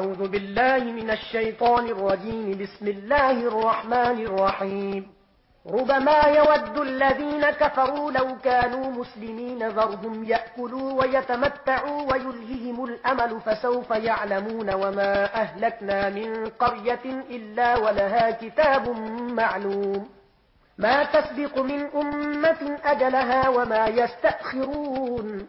أعوذ بالله من الشيطان الرجيم. بسم الله الرحمن الرحيم. ربما يود الذين كفروا لو كانوا مسلمين ذرهم يأكلوا ويتمتعوا ويلههم الأمل فسوف يعلمون وما أهلكنا من قرية إلا ولها كتاب معلوم. ما تسبق من أمة أجلها وما يستأخرون.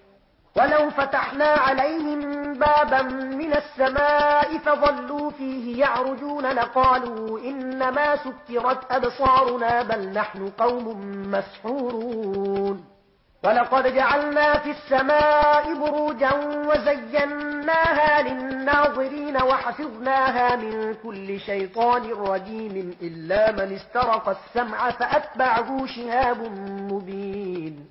ولو فتحنا عليهم بابا من السماء فظلوا فيه يعرجون لقالوا إنما سكرت أبصارنا بل نحن قوم مسحورون ولقد جعلنا في السماء بروجا وزيناها للناظرين وحفظناها من كل شيطان رجيم إلا من استرق السمع فأتبعه شهاب مبين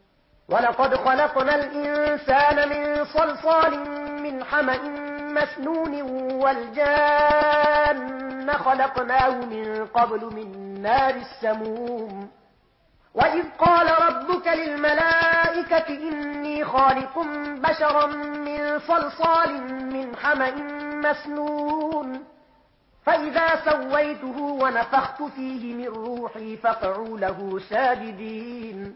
ولقد خلقنا الإنسان من صلصال من حمأ مسنون والجان خلقناه من قبل من نار السموم. وإذ قال ربك للملائكة إني خالق بشرا من صلصال من حمأ مسنون. فإذا سويته ونفخت فيه من روحي فقعوا له ساجدين.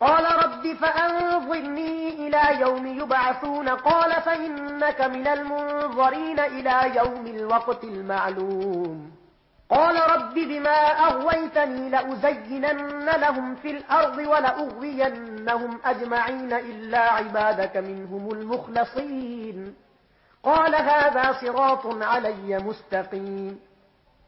قال رب فأنظرني إلى يوم يبعثون قال فإنك من المنظرين إلى يوم الوقت المعلوم. قال رب بما أغويتني لأزينن لهم في الأرض ولأغوينهم أجمعين إلا عبادك منهم المخلصين. قال هذا صراط علي مستقيم.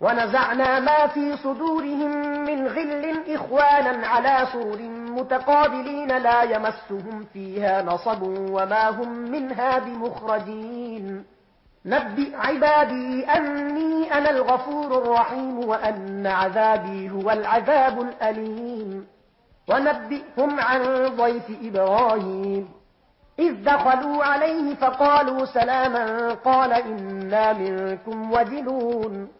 ونزعنا ما في صدورهم من غل إخوانا على سور متقابلين لا يمسهم فيها نصب وما هم منها بمخرجين. نبئ عبادي أني أنا الغفور الرحيم وأن عذابي هو العذاب الأليم. ونبئهم عن ضيف إبراهيم. إذ دخلوا عليه فقالوا سلاما قال إنا منكم وجلون.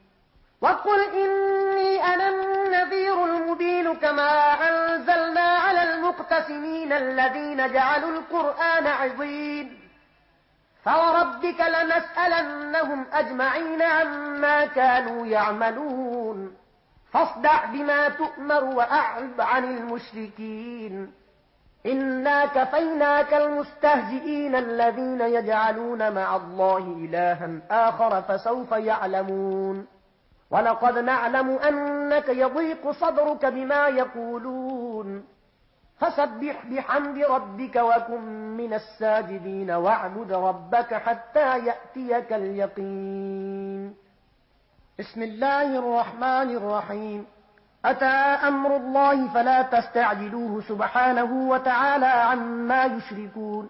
وقل إني أنا النذير المبين كما أنزلنا على المقتسمين الذين جعلوا القرآن عظيم فوربك لنسألنهم أجمعين عما كانوا يعملون فاصدع بما تؤمر وأعب عن المشركين إنا كفيناك المستهزئين الذين يجعلون مع الله إلها آخر فسوف يعلمون ولقد نعلم أنك يضيق صدرك بما يقولون. فسبح بحمد ربك وكن من الساجدين واعبد ربك حتى يأتيك اليقين. بسم الله الرحمن الرحيم. أتى أمر الله فلا تستعجلوه سبحانه وتعالى عما يشركون.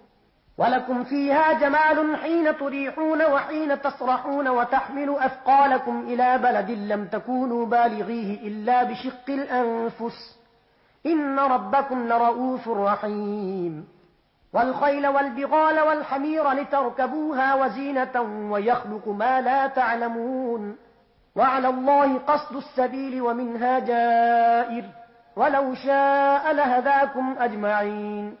ولكم فيها جمال حين تريحون وحين تصرحون وتحمل أثقالكم إلى بلد لم تكونوا بالغيه إلا بشق الأنفس. إن ربكم لرؤوف رحيم. والخيل والبغال والحمير لتركبوها وزينة ويخلق ما لا تعلمون. وعلى الله قصد السبيل ومنها جائر. ولو شاء لهذاكم أجمعين.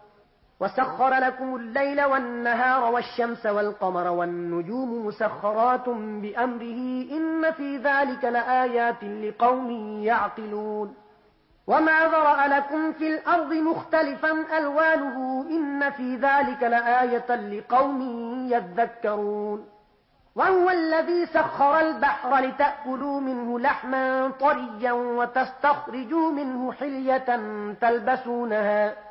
وسخر لكم الليل والنهار والشمس والقمر والنجوم مسخرات بأمره إن في ذلك لآيات لقوم يعقلون وما ذرأ لكم في الأرض مختلفا ألوانه إن في ذلك لآية لقوم يذكرون وهو الذي سخر البحر لتأكلوا منه لحما طريا وتستخرجوا منه حلية تلبسونها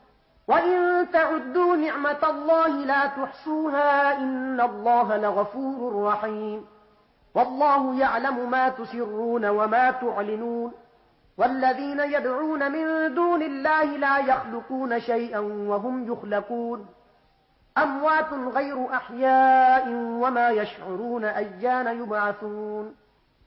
وَإِن تَعُدُّوا نِعْمَةَ اللَّهِ لَا تُحْصُوهَا إِنَّ اللَّهَ لَغَفُورٌ رَّحِيمٌ وَاللَّهُ يَعْلَمُ مَا تُسِرُّونَ وَمَا تُعْلِنُونَ وَالَّذِينَ يَدْعُونَ مِن دُونِ اللَّهِ لَا يَخْلُقُونَ شَيْئًا وَهُمْ يُخْلَقُونَ أَمْوَاتٌ غَيْرُ أَحْيَاءٍ وَمَا يَشْعُرُونَ أَيَّانَ يُبْعَثُونَ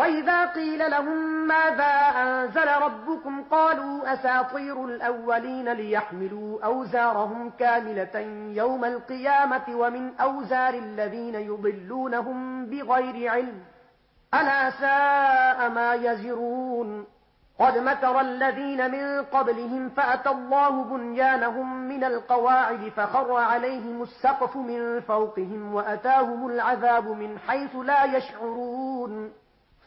وَإِذَا قِيلَ لَهُم مَّاذَا أَنزَلَ رَبُّكُمْ قَالُوا أَسَاطِيرُ الْأَوَّلِينَ لِيَحْمِلُوا أَوْزَارَهُمْ كَامِلَةً يَوْمَ الْقِيَامَةِ وَمِنْ أَوْزَارِ الَّذِينَ يُضِلُّونَهُم بِغَيْرِ عِلْمٍ أَلَا سَاءَ مَا يَزِرُونَ قَدْ مَكَرَ الَّذِينَ مِن قَبْلِهِمْ فَأَتَى اللَّهُ بُنْيَانَهُم مِّنَ الْقَوَاعِدِ فَخَرَّ عَلَيْهِمُ السَّقْفُ مِن فَوْقِهِمْ وَأَتَاهُمُ الْعَذَابُ مِنْ حَيْثُ لَا يَشْعُرُونَ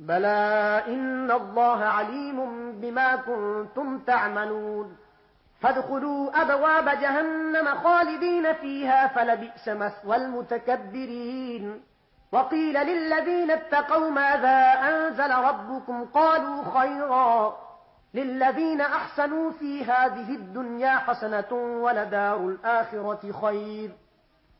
بلى إن الله عليم بما كنتم تعملون. فادخلوا أبواب جهنم خالدين فيها فلبئس مثوى المتكبرين. وقيل للذين اتقوا ماذا أنزل ربكم؟ قالوا خيرا. للذين أحسنوا في هذه الدنيا حسنة ولدار الآخرة خير.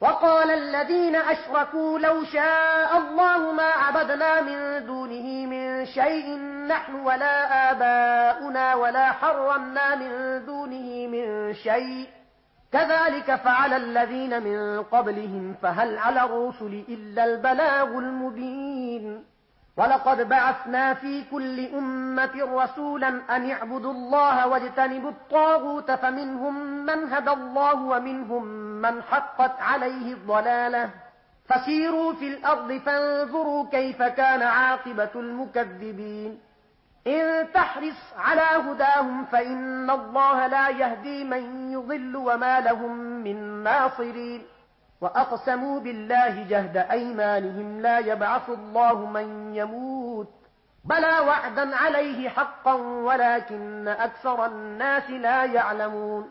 وقال الذين أشركوا لو شاء الله ما عبدنا من دونه من شيء نحن ولا آباؤنا ولا حرمنا من دونه من شيء. كذلك فعل الذين من قبلهم فهل على الرسل إلا البلاغ المبين. ولقد بعثنا في كل أمة رسولا أن اعبدوا الله واجتنبوا الطاغوت فمنهم من هدى الله ومنهم من حقت عليه الضلالة فسيروا في الأرض فانظروا كيف كان عاقبة المكذبين إن تحرص على هداهم فإن الله لا يهدي من يضل وما لهم من ناصرين وأقسموا بالله جهد أيمانهم لا يبعث الله من يموت بلى وعدا عليه حقا ولكن أكثر الناس لا يعلمون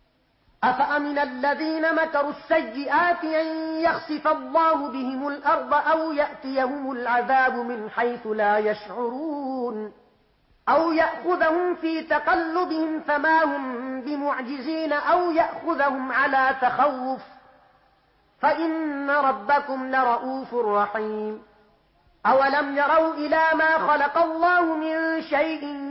أفأمن الذين مكروا السيئات أن يخسف الله بهم الأرض أو يأتيهم العذاب من حيث لا يشعرون أو يأخذهم في تقلبهم فما هم بمعجزين أو يأخذهم على تخوف فإن ربكم لرؤوف رحيم أولم يروا إلى ما خلق الله من شيء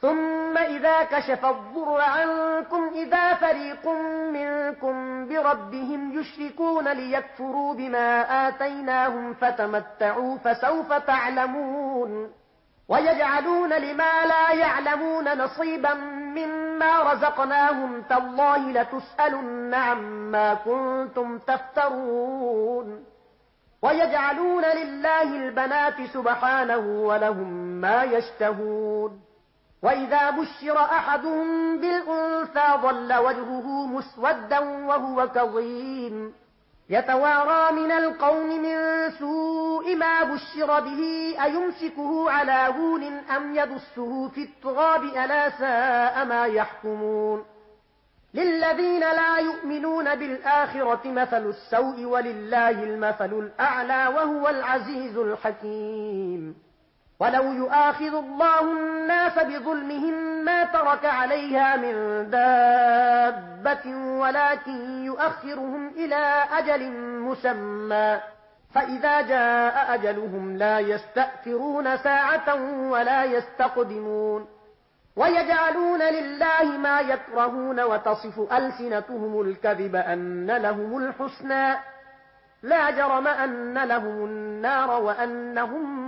ثم إذا كشف الضر عنكم إذا فريق منكم بربهم يشركون ليكفروا بما آتيناهم فتمتعوا فسوف تعلمون ويجعلون لما لا يعلمون نصيبا مما رزقناهم تالله لتسألن عما كنتم تفترون ويجعلون لله البنات سبحانه ولهم ما يشتهون وَإِذَا بُشِّرَ أَحَدٌ بِالْأُنثَى ظَلَّ وَجْهُهُ مُسْوَدًّا وَهُوَ كَظِيمٌ. يَتَوَارَى مِنَ الْقَوْمِ مِنْ سُوءِ مَا بُشِّرَ بِهِ أَيُمْسِكُهُ عَلَى هُونٍ أَمْ يَدُسُّهُ فِي التُّرَابِ أَلَا سَاءَ مَا يَحْكُمُونَ. لِلَّذِينَ لَا يُؤْمِنُونَ بِالْآخِرَةِ مَثَلُ السَّوْءِ وَلِلَّهِ الْمَثَلُ الْأَعْلَى وَهُوَ الْعَزِيزُ الْحَكِيمُ. ولو يؤاخذ الله الناس بظلمهم ما ترك عليها من دابة ولكن يؤخرهم إلى أجل مسمى فإذا جاء أجلهم لا يستأثرون ساعة ولا يستقدمون ويجعلون لله ما يكرهون وتصف ألسنتهم الكذب أن لهم الحسنى لا جرم أن لهم النار وأنهم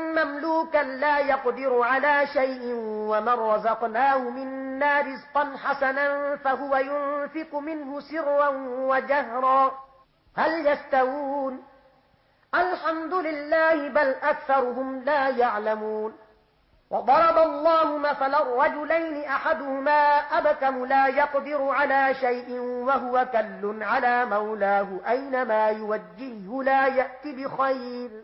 مملوكا لا يقدر على شيء ومن رزقناه منا رزقا حسنا فهو ينفق منه سرا وجهرا. هل يستوون؟ الحمد لله بل أكثرهم لا يعلمون. وضرب الله مثلا رجلين أحدهما أبكم لا يقدر على شيء وهو كل على مولاه أينما يوجهه لا يأتي بخير.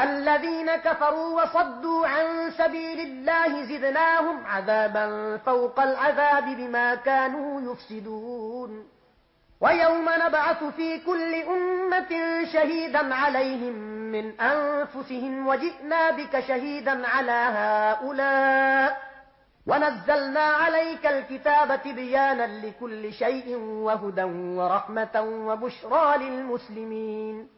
الذين كفروا وصدوا عن سبيل الله زدناهم عذابا فوق العذاب بما كانوا يفسدون. ويوم نبعث في كل أمة شهيدا عليهم من أنفسهم وجئنا بك شهيدا على هؤلاء. ونزلنا عليك الكتاب تبيانا لكل شيء وهدى ورحمة وبشرى للمسلمين.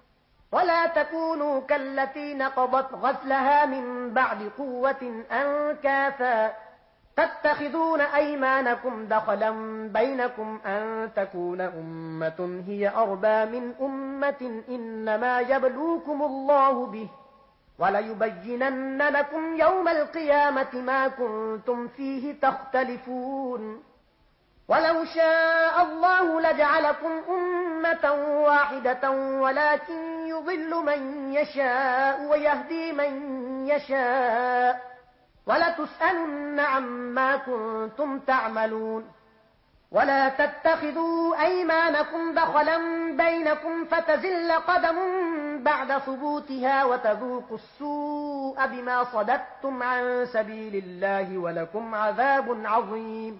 ولا تكونوا كالتي نقضت غسلها من بعد قوة أنكافا تتخذون أيمانكم دخلا بينكم أن تكون أمة هي أربى من أمة إنما يبلوكم الله به وليبينن لكم يوم القيامة ما كنتم فيه تختلفون ولو شاء الله لجعلكم أمة واحدة ولكن يضل من يشاء ويهدي من يشاء ولتسألن عما كنتم تعملون ولا تتخذوا أيمانكم دخلا بينكم فتزل قدم بعد ثبوتها وتذوقوا السوء بما صددتم عن سبيل الله ولكم عذاب عظيم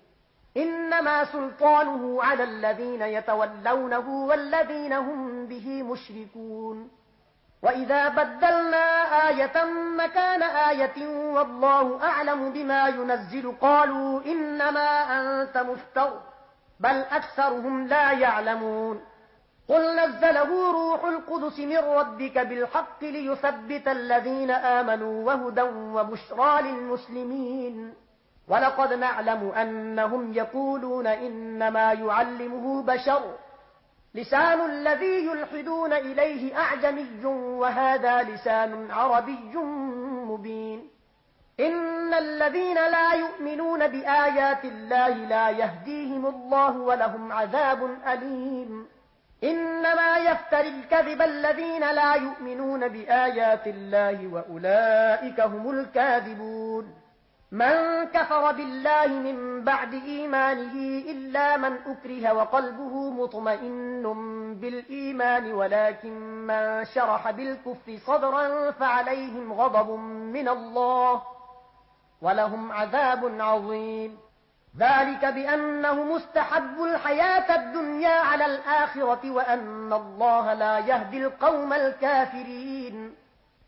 إنما سلطانه على الذين يتولونه والذين هم به مشركون. وإذا بدلنا آية مكان آية والله أعلم بما ينزل قالوا إنما أنت مفتر بل أكثرهم لا يعلمون. قل نزله روح القدس من ربك بالحق ليثبت الذين آمنوا وهدى وبشرى للمسلمين. وَلَقَدْ نَعْلَمُ أَنَّهُمْ يَقُولُونَ إِنَّمَا يُعَلِّمُهُ بَشَرٌ. لسان الذي يلحدون إليه أعجمي وهذا لسان عربي مبين. إن الذين لا يؤمنون بآيات الله لا يهديهم الله ولهم عذاب أليم. إنما يفتر الكذب الذين لا يؤمنون بآيات الله وأولئك هم الكاذبون. من كفر بالله من بعد إيمانه إلا من أكره وقلبه مطمئن بالإيمان ولكن من شرح بالكف صدرا فعليهم غضب من الله ولهم عذاب عظيم. ذلك بأنه مستحب الحياة الدنيا على الآخرة وأن الله لا يهدي القوم الكافرين.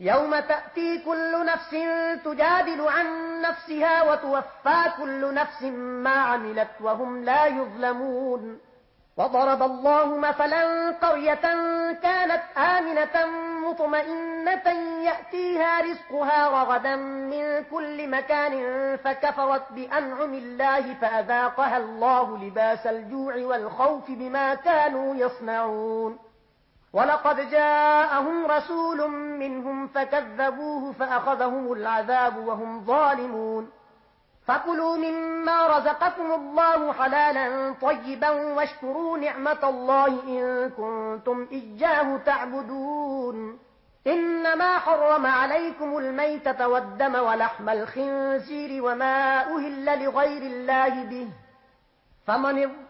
يوم تأتي كل نفس تجادل عن نفسها وتوفى كل نفس ما عملت وهم لا يظلمون وضرب الله مثلا قرية كانت آمنة مطمئنة يأتيها رزقها رغدا من كل مكان فكفرت بأنعم الله فأذاقها الله لباس الجوع والخوف بما كانوا يصنعون ولقد جاءهم رسول منهم فكذبوه فأخذهم العذاب وهم ظالمون فكلوا مما رزقكم الله حلالا طيبا واشكروا نعمة الله إن كنتم إجاه تعبدون إنما حرم عليكم الميتة والدم ولحم الخنزير وما أهل لغير الله به فمن اضطر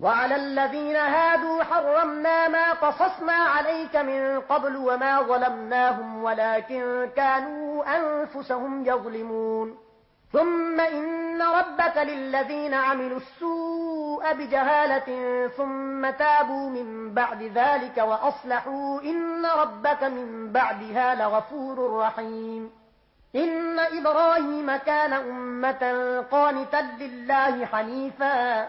وعلى الذين هادوا حرمنا ما قصصنا عليك من قبل وما ظلمناهم ولكن كانوا أنفسهم يظلمون. ثم إن ربك للذين عملوا السوء بجهالة ثم تابوا من بعد ذلك وأصلحوا إن ربك من بعدها لغفور رحيم. إن إبراهيم كان أمة قانتا لله حنيفاً.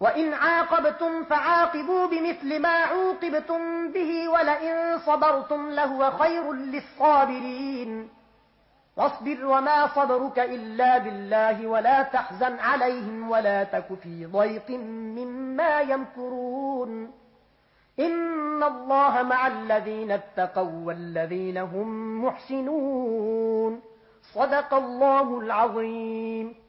وَإِنْ عَاقَبْتُمْ فَعَاقِبُوا بِمِثْلِ مَا عُوقِبْتُمْ بِهِ وَلَئِنْ صَبَرْتُمْ لَهُوَ خَيْرٌ لِلصَّابِرِينَ. وَاصْبِرْ وَمَا صَبْرُكَ إِلَّا بِاللَّهِ وَلَا تَحْزَنْ عَلَيْهِمْ وَلَا تَكُ فِي ضَيْقٍ مِّمَّا يَمْكُرُونَ. إِنَّ اللَّهَ مَعَ الَّذِينَ اتَّقَوْا وَالَّذِينَ هُمْ مُحْسِنُونَ. صَدَقَ اللَّهُ الْعَظِيمُ.